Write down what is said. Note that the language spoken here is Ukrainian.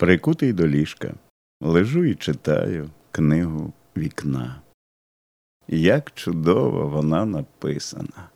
Прикутий до ліжка, лежу і читаю книгу вікна. Як чудово вона написана.